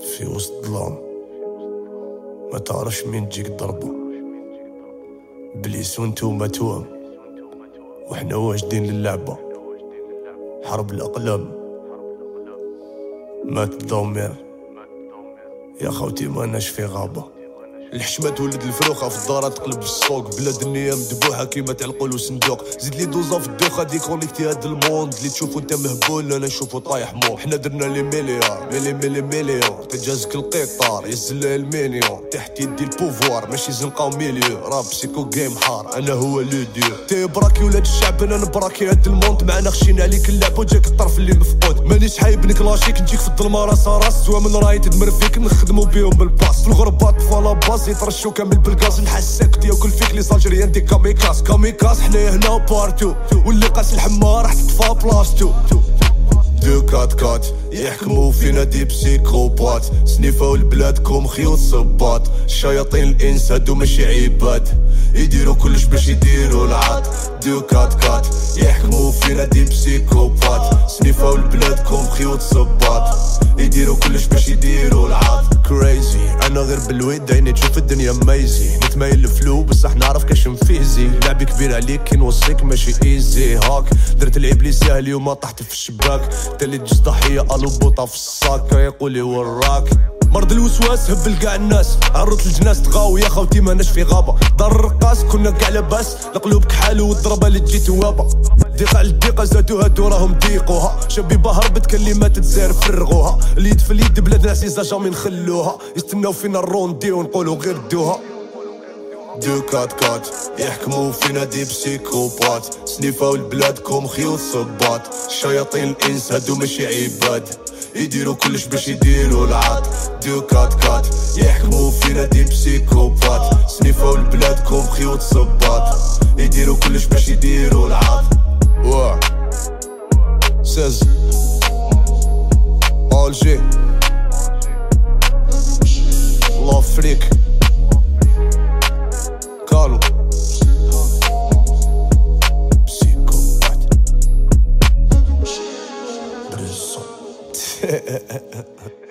في وسط الظلام ما تعرفش مين تجيك ضربة بليس وانتوما توام وحنا واجدين للعبة. حرب الأقلام. مات الضومير يا خوتي ما في غابة. الحشمة تولد الفروخة في الدار تقلب السوق. بلاد النية مدبوحة كيما تاع القول وصندوق زيد لي دوزا في الدوخة ديكونيكتي هاد الموند. اللي تشوفو انت مهبول أنا نشوفو طايح مو حنا درنا لي مليار ملي ملي مليون تجازك القطار يزل المليون تحت يدي البوفوار ماشي زنقاو ميليو راب سيكو جيم حار. أنا هو لو ديو. تي براكي ولاد الشعب أنا نبراكي هاد الموند. معنا خشينا عليك اللعب وجاك الطرف اللي مفقود. مانيش حايب نكلاشيك نجيك في الظلمة راس راس من راي تدمر فيك نخدمو بيهم بالباس في الغربة طفالة باس يطرشو كامل بالغاز نحسك ديال فيك لي سالجيريان دي كاميكاس كاميكاس حنايا هنا بارتو. واللي قاس الحما راح تطفى بلاصتو دو كات كات. يحكموا فينا دي بسيكوبات سنيفاو لبلادكم خيوط صباط شياطين الإنس هادو ماشي عباد. يديروا كلش باش يديروا العاد. دو كات كات. يحكموا فينا دي بسيكوبات سنيفاو لبلادكم خيوط صباط يديروا كلش باش يديروا العاد. كريزي أنا غير بالويد عيني تشوف الدنيا ميزي نتميل الفلو بصح نعرف كاش نفيزي لعب كبير عليك كي نوصيك ماشي ايزي هاك. درت الإبليس يا اليوم طحت في الشباك. تالي تجي ضحيه بوطه في الصاك يقولي وراك. مرض الوسواس هبل كاع الناس. عرضت الجناس تغاوي يا خوتي ماناش في غابة. دار الرقاص كنا كاع لاباس. القلوب كحالو والضربة اللي تجي توابة. ضيقه على الضيقه زادو هادو راهم ضيقوها شبيبه هربت كلمات تزار فرغوها اليد في اليد بلادنا عزيزه جامي نخلوها يستناو فينا الروندي ونقولو غير دوها. دو كات كات يحكموا فينا دي بسيكوبات سنيفاو لبلادكم خيوط صباط شياطين الإنس هادو ماشي عباد. يديروا كلش باش يديروا العاد. deux quatre quatre يحكموا فينا des psychopathes سنيفاو لبلادكم خيوط صباط يديروا كلش باش يديروا العاد. واه. ساز. ألجي. l'Afrique. son.